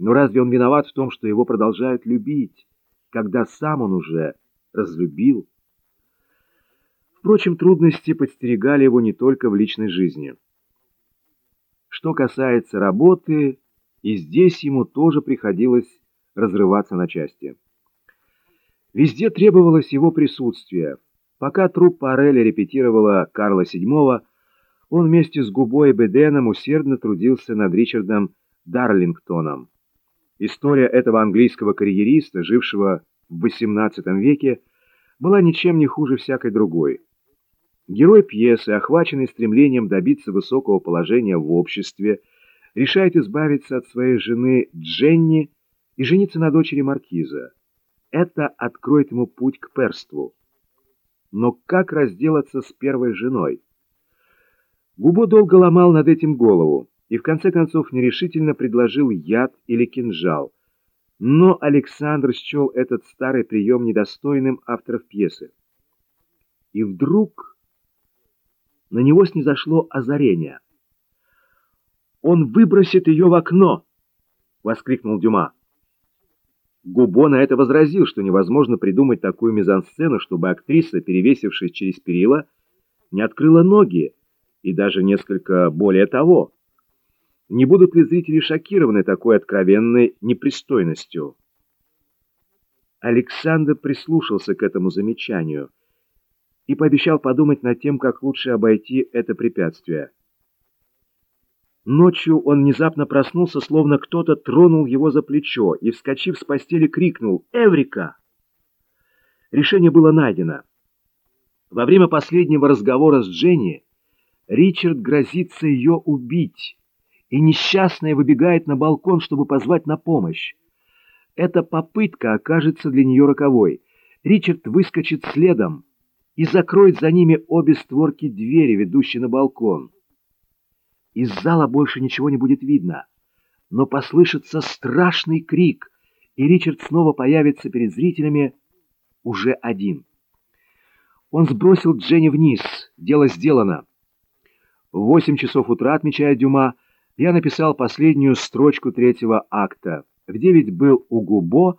Но разве он виноват в том, что его продолжают любить, когда сам он уже разлюбил? Впрочем, трудности подстерегали его не только в личной жизни. Что касается работы, и здесь ему тоже приходилось разрываться на части. Везде требовалось его присутствие. Пока труппа Ореля репетировала Карла VII, он вместе с Губой и Беденом усердно трудился над Ричардом Дарлингтоном. История этого английского карьериста, жившего в XVIII веке, была ничем не хуже всякой другой. Герой пьесы, охваченный стремлением добиться высокого положения в обществе, решает избавиться от своей жены Дженни и жениться на дочери маркиза. Это откроет ему путь к перству. Но как разделаться с первой женой? Губо долго ломал над этим голову и в конце концов нерешительно предложил яд или кинжал. Но Александр счел этот старый прием недостойным авторов пьесы. И вдруг на него снизошло озарение. «Он выбросит ее в окно!» — воскликнул Дюма. Губо на это возразил, что невозможно придумать такую мизансцену, чтобы актриса, перевесившись через перила, не открыла ноги, и даже несколько более того. Не будут ли зрители шокированы такой откровенной непристойностью? Александр прислушался к этому замечанию и пообещал подумать над тем, как лучше обойти это препятствие. Ночью он внезапно проснулся, словно кто-то тронул его за плечо и, вскочив с постели, крикнул «Эврика!». Решение было найдено. Во время последнего разговора с Дженни Ричард грозится ее убить, и несчастная выбегает на балкон, чтобы позвать на помощь. Эта попытка окажется для нее роковой. Ричард выскочит следом, и закроет за ними обе створки двери, ведущие на балкон. Из зала больше ничего не будет видно, но послышится страшный крик, и Ричард снова появится перед зрителями уже один. Он сбросил Дженни вниз. Дело сделано. В восемь часов утра, отмечает Дюма, я написал последнюю строчку третьего акта. В девять был у Губо,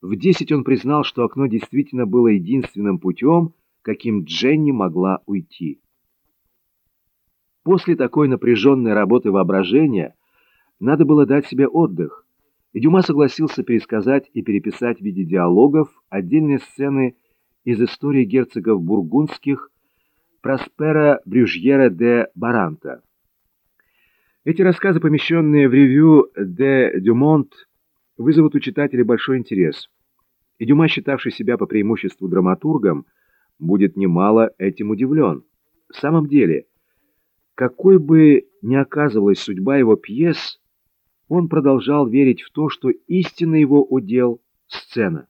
в десять он признал, что окно действительно было единственным путем, каким Дженни могла уйти. После такой напряженной работы воображения надо было дать себе отдых, и Дюма согласился пересказать и переписать в виде диалогов отдельные сцены из истории герцогов бургундских Проспера Брюжьера де Баранта. Эти рассказы, помещенные в ревью де Дюмонт, вызовут у читателей большой интерес. И Дюма, считавший себя по преимуществу драматургом, будет немало этим удивлен. В самом деле, какой бы ни оказывалась судьба его пьес, он продолжал верить в то, что истинно его удел — сцена.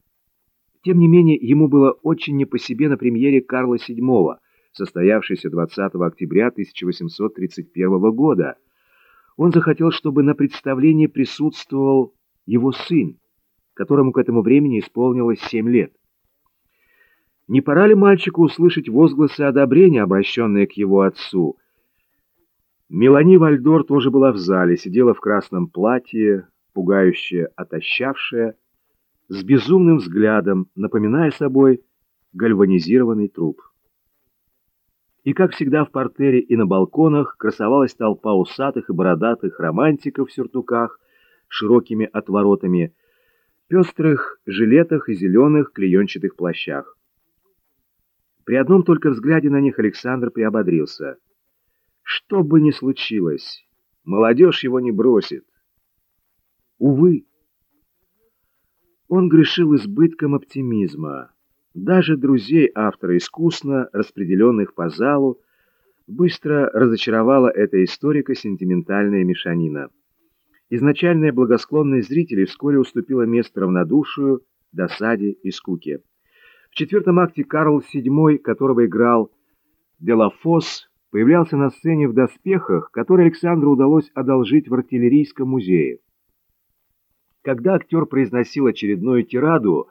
Тем не менее, ему было очень не по себе на премьере Карла VII, состоявшейся 20 октября 1831 года. Он захотел, чтобы на представлении присутствовал его сын, которому к этому времени исполнилось семь лет. Не пора ли мальчику услышать возгласы одобрения, обращенные к его отцу? Мелани Вальдор тоже была в зале, сидела в красном платье, пугающе отощавшая, с безумным взглядом, напоминая собой гальванизированный труп. И, как всегда, в портере и на балконах красовалась толпа усатых и бородатых романтиков в сюртуках, широкими отворотами, пестрых жилетах и зеленых клеенчатых плащах. При одном только взгляде на них Александр приободрился. Что бы ни случилось, молодежь его не бросит. Увы, он грешил избытком оптимизма. Даже друзей автора искусно, распределенных по залу, быстро разочаровала эта историко-сентиментальная мешанина. Изначальная благосклонность зрителей вскоре уступила место равнодушию, досаде и скуке. В четвертом акте Карл VII, которого играл Делафос, появлялся на сцене в доспехах, которые Александру удалось одолжить в артиллерийском музее. Когда актер произносил очередную тираду,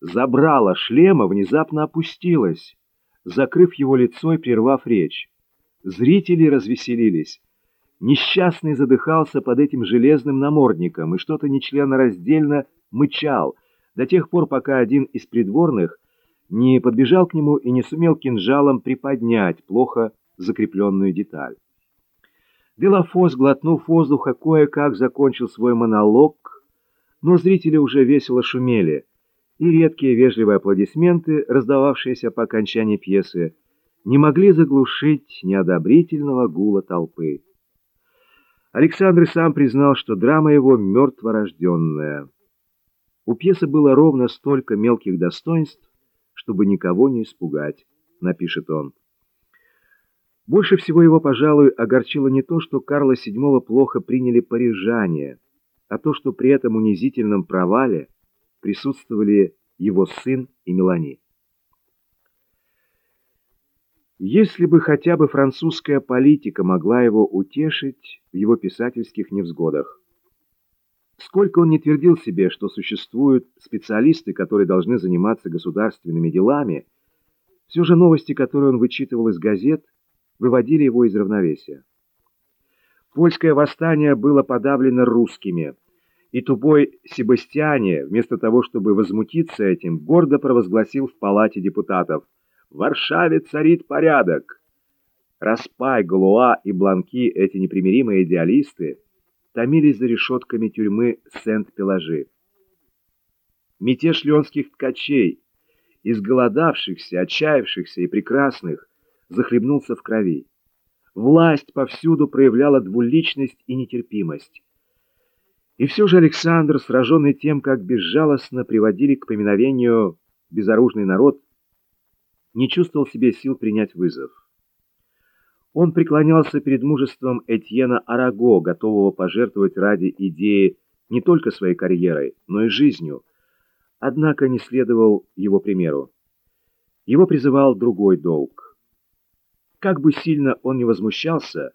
забрало шлема внезапно опустилось, закрыв его лицо и прервав речь. Зрители развеселились. Несчастный задыхался под этим железным намордником и что-то нечленораздельно мычал до тех пор, пока один из придворных не подбежал к нему и не сумел кинжалом приподнять плохо закрепленную деталь. Делафос, глотнув воздуха, кое-как закончил свой монолог, но зрители уже весело шумели, и редкие вежливые аплодисменты, раздававшиеся по окончании пьесы, не могли заглушить неодобрительного гула толпы. Александр сам признал, что драма его мертворожденная. У пьесы было ровно столько мелких достоинств, чтобы никого не испугать, напишет он. Больше всего его, пожалуй, огорчило не то, что Карла VII плохо приняли парижане, а то, что при этом унизительном провале присутствовали его сын и Мелани. Если бы хотя бы французская политика могла его утешить в его писательских невзгодах. Сколько он не твердил себе, что существуют специалисты, которые должны заниматься государственными делами, все же новости, которые он вычитывал из газет, выводили его из равновесия. Польское восстание было подавлено русскими, и тупой Себастьяне, вместо того, чтобы возмутиться этим, гордо провозгласил в палате депутатов «В Варшаве царит порядок!» Распай, Галуа и Бланки, эти непримиримые идеалисты, томились за решетками тюрьмы Сент-Пелажи. Мятеж леонских ткачей, изголодавшихся, отчаявшихся и прекрасных, захлебнулся в крови. Власть повсюду проявляла двуличность и нетерпимость. И все же Александр, сраженный тем, как безжалостно приводили к поминовению безоружный народ, не чувствовал себе сил принять вызов. Он преклонялся перед мужеством Этьена Араго, готового пожертвовать ради идеи не только своей карьерой, но и жизнью, однако не следовал его примеру. Его призывал другой долг. Как бы сильно он ни возмущался,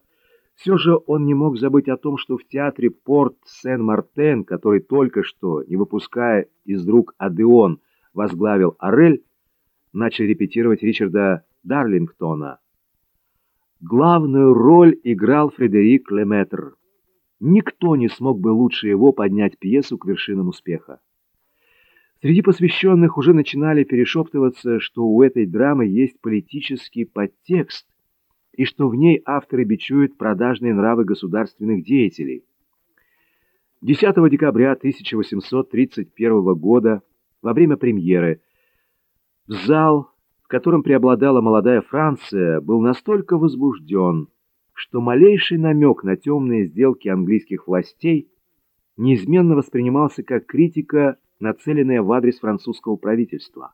все же он не мог забыть о том, что в театре Порт Сен-Мартен, который только что, не выпуская из рук Адеон, возглавил Орель, начал репетировать Ричарда Дарлингтона. Главную роль играл Фредерик Леметр. Никто не смог бы лучше его поднять пьесу к вершинам успеха. Среди посвященных уже начинали перешептываться, что у этой драмы есть политический подтекст, и что в ней авторы бичуют продажные нравы государственных деятелей. 10 декабря 1831 года, во время премьеры, в зал, в котором преобладала молодая Франция, был настолько возбужден, что малейший намек на темные сделки английских властей неизменно воспринимался как критика, нацеленная в адрес французского правительства.